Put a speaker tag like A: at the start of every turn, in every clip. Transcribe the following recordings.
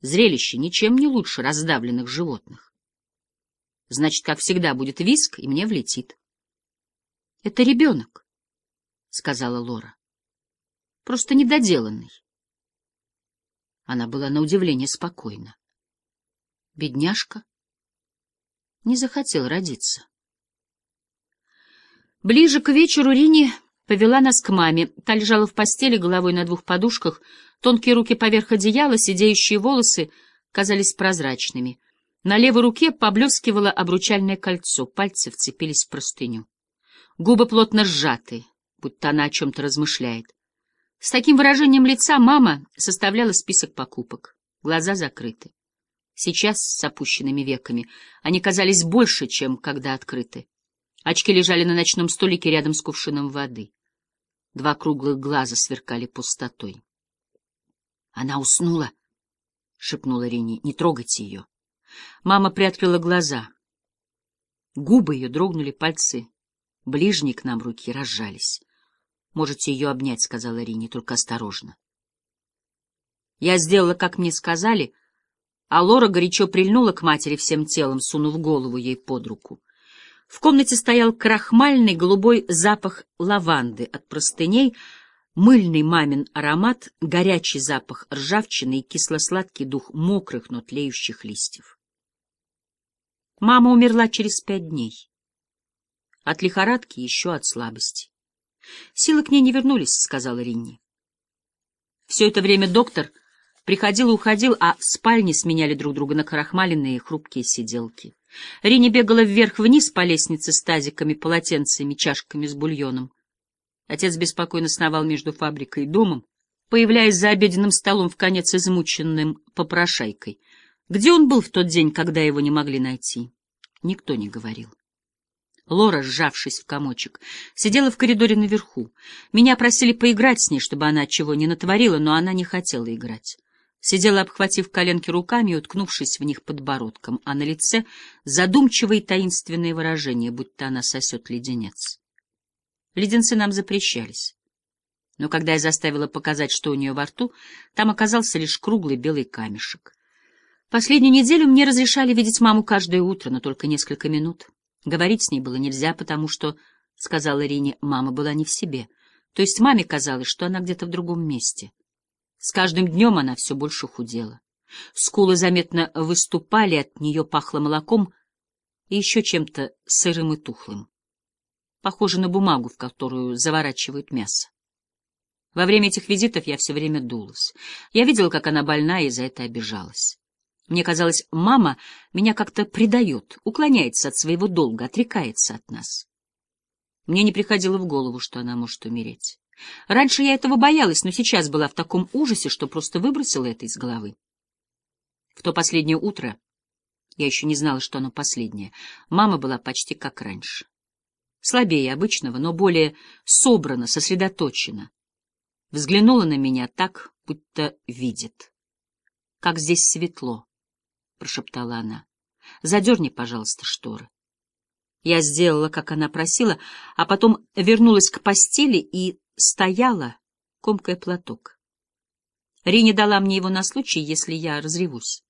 A: Зрелище ничем не лучше раздавленных животных. Значит, как всегда, будет виск, и мне влетит. — Это ребенок, — сказала Лора. — Просто недоделанный. Она была на удивление спокойна. Бедняжка не захотел родиться. Ближе к вечеру Рини повела нас к маме. Та лежала в постели, головой на двух подушках, тонкие руки поверх одеяла, сидеющие волосы казались прозрачными. На левой руке поблескивало обручальное кольцо, пальцы вцепились в простыню. Губы плотно сжаты, будто она о чем-то размышляет. С таким выражением лица мама составляла список покупок. Глаза закрыты. Сейчас, с опущенными веками, они казались больше, чем когда открыты. Очки лежали на ночном столике рядом с кувшином воды. Два круглых глаза сверкали пустотой. — Она уснула, — шепнула Рини. — Не трогайте ее. Мама приоткрыла глаза. Губы ее дрогнули, пальцы ближние к нам руки разжались. Можете ее обнять, — сказала Рине, — только осторожно. Я сделала, как мне сказали, а Лора горячо прильнула к матери всем телом, сунув голову ей под руку. В комнате стоял крахмальный голубой запах лаванды от простыней, мыльный мамин аромат, горячий запах ржавчины и кисло-сладкий дух мокрых, но тлеющих листьев. Мама умерла через пять дней. От лихорадки еще от слабости. Силы к ней не вернулись, — сказала Ринни. Все это время доктор приходил и уходил, а в спальне сменяли друг друга на крахмаленные хрупкие сиделки. Ринни бегала вверх-вниз по лестнице с тазиками, полотенцами, чашками с бульоном. Отец беспокойно сновал между фабрикой и домом, появляясь за обеденным столом в конец измученным попрошайкой. Где он был в тот день, когда его не могли найти? Никто не говорил. Лора, сжавшись в комочек, сидела в коридоре наверху. Меня просили поиграть с ней, чтобы она чего не натворила, но она не хотела играть. Сидела, обхватив коленки руками и уткнувшись в них подбородком, а на лице задумчивое и таинственное выражение, будто она сосет леденец. Леденцы нам запрещались. Но когда я заставила показать, что у нее во рту, там оказался лишь круглый белый камешек. Последнюю неделю мне разрешали видеть маму каждое утро, но только несколько минут. Говорить с ней было нельзя, потому что, — сказала Рине, — мама была не в себе. То есть маме казалось, что она где-то в другом месте. С каждым днем она все больше худела. Скулы заметно выступали, от нее пахло молоком и еще чем-то сырым и тухлым. Похоже на бумагу, в которую заворачивают мясо. Во время этих визитов я все время дулась. Я видела, как она больна, и за это обижалась. Мне казалось, мама меня как-то предает, уклоняется от своего долга, отрекается от нас. Мне не приходило в голову, что она может умереть. Раньше я этого боялась, но сейчас была в таком ужасе, что просто выбросила это из головы. В то последнее утро, я еще не знала, что оно последнее, мама была почти как раньше. Слабее обычного, но более собрана, сосредоточена. Взглянула на меня так, будто видит. Как здесь светло. — прошептала она. — Задерни, пожалуйста, шторы. Я сделала, как она просила, а потом вернулась к постели и стояла, комкая платок. Рине дала мне его на случай, если я разревусь.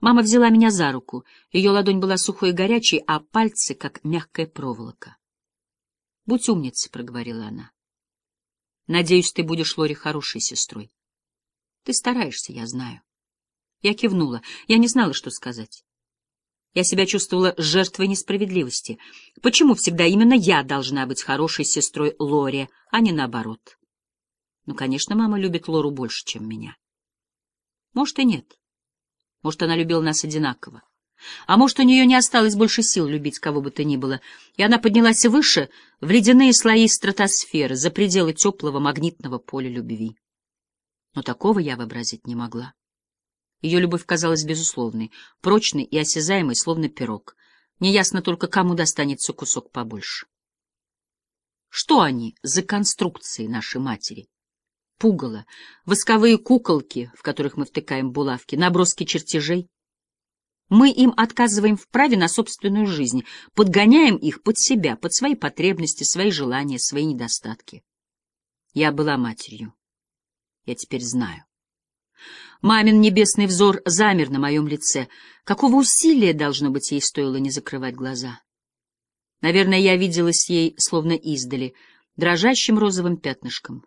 A: Мама взяла меня за руку. Ее ладонь была сухой и горячей, а пальцы — как мягкая проволока. — Будь умницей, — проговорила она. — Надеюсь, ты будешь Лоре хорошей сестрой. Ты стараешься, я знаю. Я кивнула. Я не знала, что сказать. Я себя чувствовала жертвой несправедливости. Почему всегда именно я должна быть хорошей сестрой Лоре, а не наоборот? Ну, конечно, мама любит Лору больше, чем меня. Может, и нет. Может, она любила нас одинаково. А может, у нее не осталось больше сил любить кого бы то ни было, и она поднялась выше, в ледяные слои стратосферы, за пределы теплого магнитного поля любви. Но такого я вообразить не могла. Ее любовь казалась безусловной, прочной и осязаемой, словно пирог. Неясно только, кому достанется кусок побольше. Что они за конструкции нашей матери? Пугало, восковые куколки, в которых мы втыкаем булавки, наброски чертежей. Мы им отказываем в праве на собственную жизнь, подгоняем их под себя, под свои потребности, свои желания, свои недостатки. Я была матерью. Я теперь знаю. Мамин небесный взор замер на моем лице. Какого усилия, должно быть, ей стоило не закрывать глаза? Наверное, я виделась ей, словно издали, дрожащим розовым пятнышком.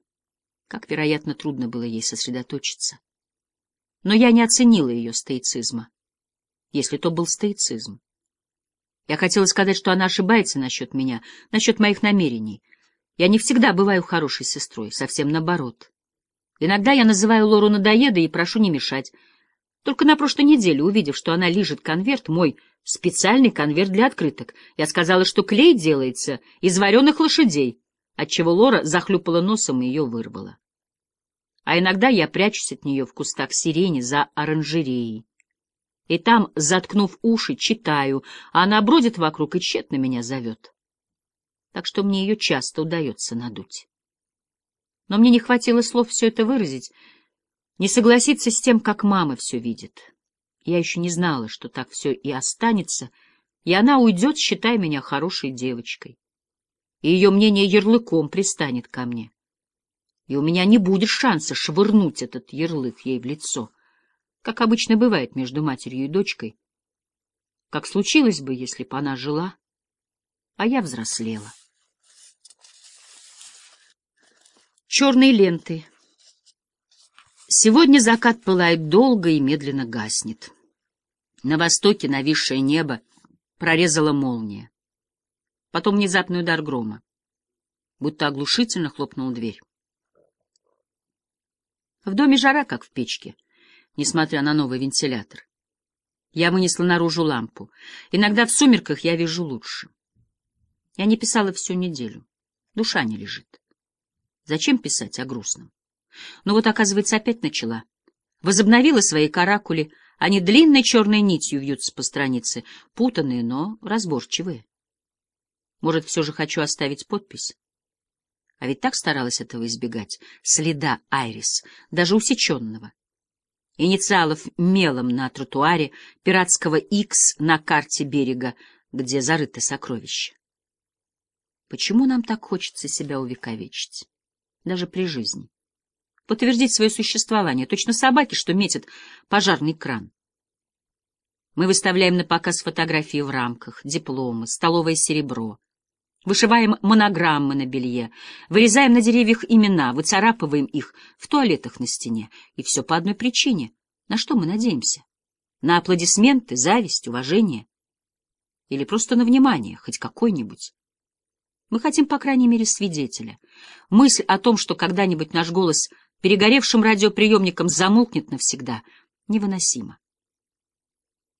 A: Как, вероятно, трудно было ей сосредоточиться. Но я не оценила ее стоицизма, если то был стоицизм. Я хотела сказать, что она ошибается насчет меня, насчет моих намерений. Я не всегда бываю хорошей сестрой, совсем наоборот. Иногда я называю Лору надоедой и прошу не мешать. Только на прошлой неделе, увидев, что она лижет конверт, мой специальный конверт для открыток, я сказала, что клей делается из вареных лошадей, отчего Лора захлюпала носом и ее вырвала. А иногда я прячусь от нее в кустах сирени за оранжереей. И там, заткнув уши, читаю, а она бродит вокруг и тщетно меня зовет. Так что мне ее часто удается надуть. Но мне не хватило слов все это выразить, не согласиться с тем, как мама все видит. Я еще не знала, что так все и останется, и она уйдет, считая меня хорошей девочкой. И ее мнение ярлыком пристанет ко мне. И у меня не будет шанса швырнуть этот ярлык ей в лицо, как обычно бывает между матерью и дочкой, как случилось бы, если бы она жила, а я взрослела. Черные ленты. Сегодня закат пылает долго и медленно гаснет. На востоке нависшее небо прорезала молния. Потом внезапный удар грома. Будто оглушительно хлопнула дверь. В доме жара, как в печке, несмотря на новый вентилятор. Я вынесла наружу лампу. Иногда в сумерках я вижу лучше. Я не писала всю неделю. Душа не лежит. Зачем писать о грустном? Но вот, оказывается, опять начала. Возобновила свои каракули, они длинной черной нитью вьются по странице, путанные, но разборчивые. Может, все же хочу оставить подпись? А ведь так старалась этого избегать. Следа Айрис, даже усеченного. Инициалов мелом на тротуаре, пиратского X на карте берега, где зарыты сокровища. Почему нам так хочется себя увековечить? Даже при жизни. Подтвердить свое существование, точно собаки, что метят пожарный кран. Мы выставляем на показ фотографии в рамках, дипломы, столовое серебро. Вышиваем монограммы на белье, вырезаем на деревьях имена, выцарапываем их в туалетах на стене. И все по одной причине. На что мы надеемся? На аплодисменты, зависть, уважение? Или просто на внимание, хоть какой-нибудь? Мы хотим, по крайней мере, свидетеля. Мысль о том, что когда-нибудь наш голос перегоревшим радиоприемником замолкнет навсегда, невыносима.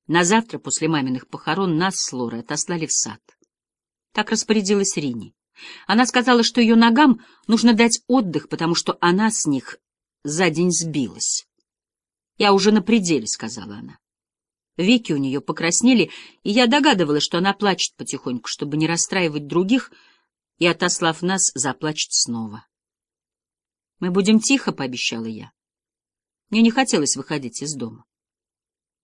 A: На завтра после маминых похорон нас с Лорой отослали в сад. Так распорядилась Рини. Она сказала, что ее ногам нужно дать отдых, потому что она с них за день сбилась. «Я уже на пределе», — сказала она. Веки у нее покраснели, и я догадывалась, что она плачет потихоньку, чтобы не расстраивать других, — и, отослав нас, заплачет снова. «Мы будем тихо», — пообещала я. Мне не хотелось выходить из дома.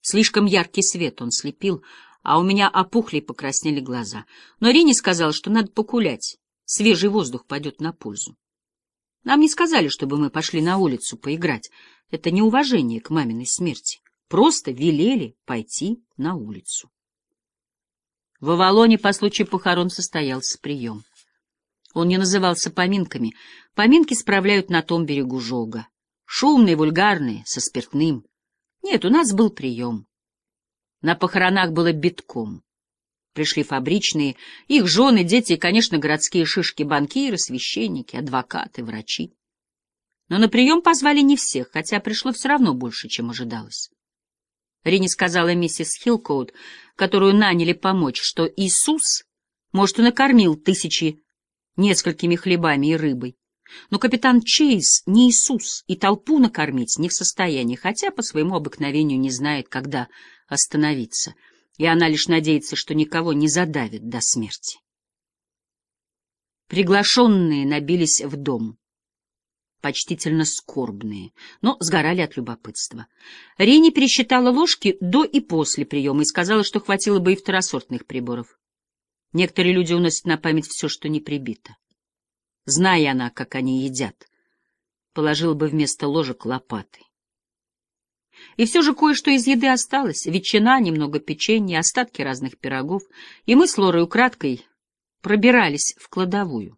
A: Слишком яркий свет он слепил, а у меня опухли и покраснели глаза. Но Рини сказала, что надо покулять, свежий воздух пойдет на пользу. Нам не сказали, чтобы мы пошли на улицу поиграть. Это неуважение к маминой смерти. Просто велели пойти на улицу. В Авалоне по случаю похорон состоялся прием. Он не назывался поминками. Поминки справляют на том берегу Жога. Шумные, вульгарные, со спиртным. Нет, у нас был прием. На похоронах было битком. Пришли фабричные, их жены, дети и, конечно, городские шишки, банкиры, священники, адвокаты, врачи. Но на прием позвали не всех, хотя пришло все равно больше, чем ожидалось. Рини сказала миссис Хилкоуд, которую наняли помочь, что Иисус, может, и накормил тысячи несколькими хлебами и рыбой. Но капитан Чейз не Иисус и толпу накормить не в состоянии, хотя по своему обыкновению не знает, когда остановиться, и она лишь надеется, что никого не задавит до смерти. Приглашенные набились в дом, почтительно скорбные, но сгорали от любопытства. Рени пересчитала ложки до и после приема и сказала, что хватило бы и второсортных приборов. Некоторые люди уносят на память все, что не прибито. Зная она, как они едят, положила бы вместо ложек лопаты. И все же кое-что из еды осталось. Ветчина, немного печенья, остатки разных пирогов. И мы с Лорой украдкой пробирались в кладовую.